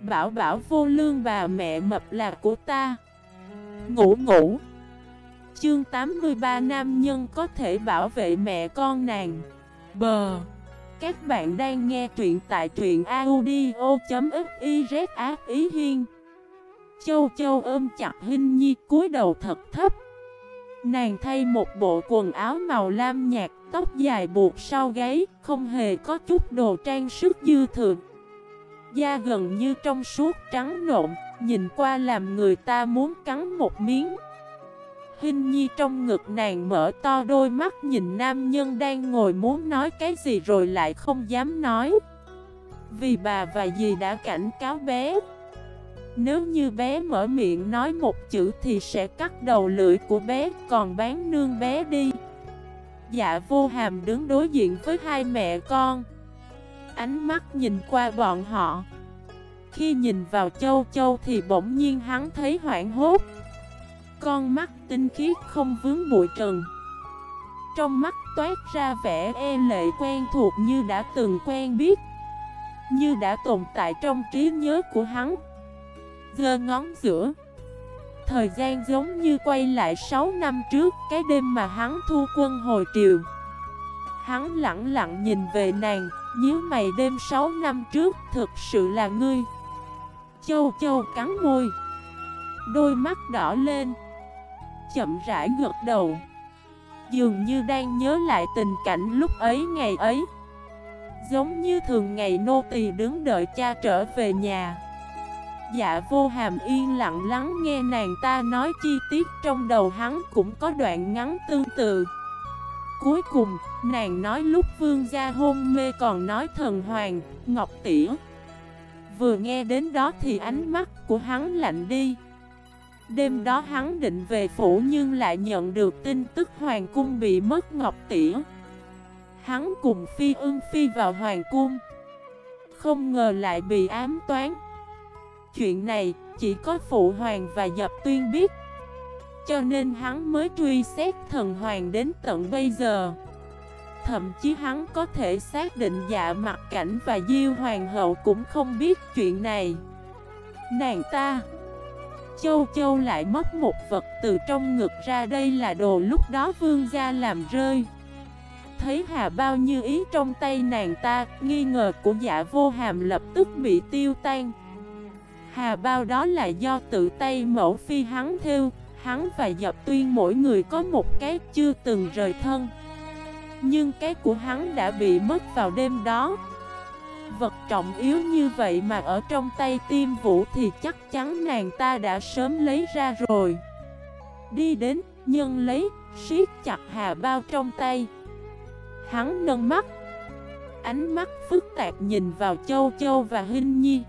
Bảo bảo vô lương bà mẹ mập là của ta. Ngủ ngủ. Chương 83 Nam nhân có thể bảo vệ mẹ con nàng. Bờ. Các bạn đang nghe truyện tại truyện audio.xyz ý hiên. Châu châu ôm chặt Hinh Nhi, cúi đầu thật thấp. Nàng thay một bộ quần áo màu lam nhạt, Tóc dài buộc sau gáy, Không hề có chút đồ trang sức dư thừa. Da gần như trong suốt trắng nộn Nhìn qua làm người ta muốn cắn một miếng. Hình nhi trong ngực nàng mở to đôi mắt nhìn nam nhân đang ngồi muốn nói cái gì rồi lại không dám nói. Vì bà và dì đã cảnh cáo bé. Nếu như bé mở miệng nói một chữ thì sẽ cắt đầu lưỡi của bé, Còn bán nương bé đi. Dạ vô hàm đứng đối diện với hai mẹ con. Ánh mắt nhìn qua bọn họ. Khi nhìn vào châu châu thì bỗng nhiên hắn thấy hoảng hốt. Con mắt tinh khiết không vướng bụi trần. Trong mắt toát ra vẻ e lệ quen thuộc như đã từng quen biết, Như đã tồn tại trong trí nhớ của hắn. Gơ ngón giữa, Thời gian giống như quay lại 6 năm trước Cái đêm mà hắn thu quân hồi triều. Hắn lặng lặng nhìn về nàng nhíu mày đêm 6 năm trước, Thực sự là ngươi. Châu châu, cắn môi. Đôi mắt đỏ lên. Chậm rãi ngược đầu. Dường như đang nhớ lại tình cảnh lúc ấy, ngày ấy. Giống như thường ngày nô tỳ đứng đợi cha trở về nhà. Dạ vô hàm yên lặng lắng nghe nàng ta nói chi tiết, trong đầu hắn cũng có đoạn ngắn tương tự. Cuối cùng, nàng nói lúc vương gia hôn mê còn nói thần hoàng, ngọc tỉa Vừa nghe đến đó thì ánh mắt của hắn lạnh đi. Đêm đó hắn định về phủ nhưng lại nhận được tin tức hoàng cung bị mất ngọc tỉa Hắn cùng phi ưng phi vào hoàng cung. Không ngờ lại bị ám toán. Chuyện này chỉ có phụ hoàng và dập tuyên biết. Cho nên hắn mới truy xét thần hoàng đến tận bây giờ. Thậm chí hắn có thể xác định dạ mặt cảnh và diêu hoàng hậu cũng không biết chuyện này. Nàng ta, Châu Châu lại mất một vật từ trong ngực ra đây là đồ lúc đó vương gia làm rơi. Thấy hà bao như ý trong tay nàng ta, Nghi ngờ của dạ vô hàm lập tức bị tiêu tan. Hà bao đó là do tự tay mẫu phi hắn theo Hắn và dập tuyên mỗi người có một cái chưa từng rời thân. Nhưng cái của hắn đã bị mất vào đêm đó. Vật trọng yếu như vậy mà ở trong tay tiêm vũ thì chắc chắn nàng ta đã sớm lấy ra rồi. Đi đến, nhân lấy, siết chặt hà bao trong tay. Hắn nâng mắt. Ánh mắt phức tạp nhìn vào châu châu và Hinh Nhi.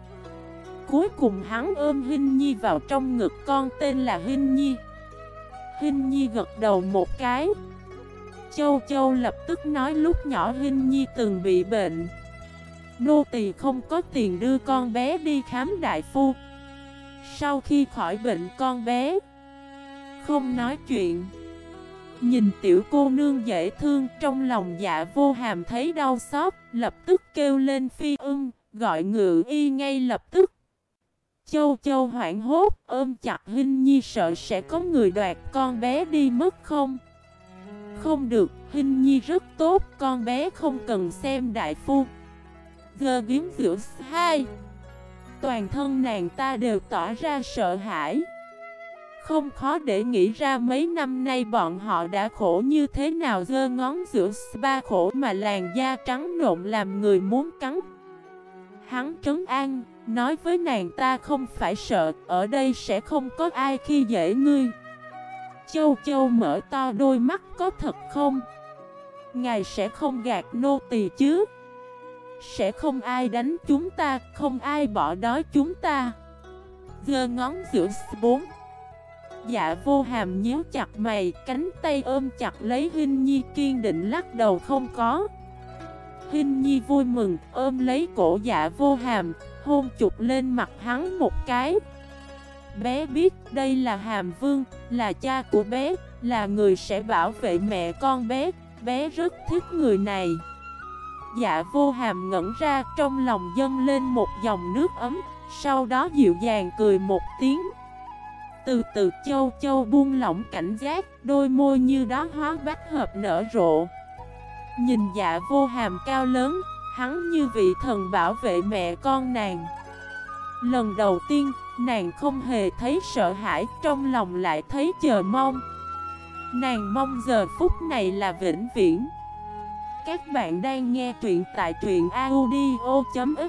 Cuối cùng hắn ôm Hinh Nhi vào trong ngực, con tên là Hinh Nhi. Hinh Nhi gật đầu một cái. Châu Châu lập tức nói lúc nhỏ Hinh Nhi từng bị bệnh. Nô tỳ không có tiền đưa con bé đi khám đại phu. Sau khi khỏi bệnh con bé Không nói chuyện. Nhìn tiểu cô nương dễ thương, trong lòng dạ vô hàm thấy đau xót, Lập tức kêu lên phi ưng, Gọi ngự y ngay lập tức. Châu châu hoảng hốt ôm chặt Hinh Nhi sợ sẽ có người đoạt con bé đi mất không? Không được, Hinh Nhi rất tốt, con bé không cần xem đại phu. Gơ giếm giữa hai Toàn thân nàng ta đều tỏ ra sợ hãi. Không khó để nghĩ ra mấy năm nay bọn họ đã khổ như thế nào gơ ngón giữa ba khổ mà làn da trắng nộn làm người muốn cắn. Hắn trấn an, Nói với nàng ta không phải sợ, ở đây sẽ không có ai khi dễ ngươi. Châu Châu mở to đôi mắt có thật không? Ngài sẽ không gạt nô tỳ chứ? Sẽ không ai đánh chúng ta, không ai bỏ đói chúng ta. Gơ ngón giữa bốn. Dạ vô hàm nhíu chặt mày, cánh tay ôm chặt lấy Hinh Nhi kiên định lắc đầu không có. Hinh Nhi vui mừng, ôm lấy cổ dạ vô hàm, hôn chụp lên mặt hắn một cái. Bé biết đây là Hàm Vương, là cha của bé, là người sẽ bảo vệ mẹ con bé. Bé rất thích người này. Dạ vô hàm ngẩn ra trong lòng dâng lên một dòng nước ấm Sau đó dịu dàng cười một tiếng. Từ từ châu châu buông lỏng cảnh giác Đôi môi như đó hóa bách hợp nở rộ. Nhìn dạ vô hàm cao lớn Hắn như vị thần bảo vệ mẹ con nàng. Lần đầu tiên, nàng không hề thấy sợ hãi Trong lòng lại thấy chờ mong. Nàng mong giờ phút này là vĩnh viễn. Các bạn đang nghe truyện tại truyện audio.fif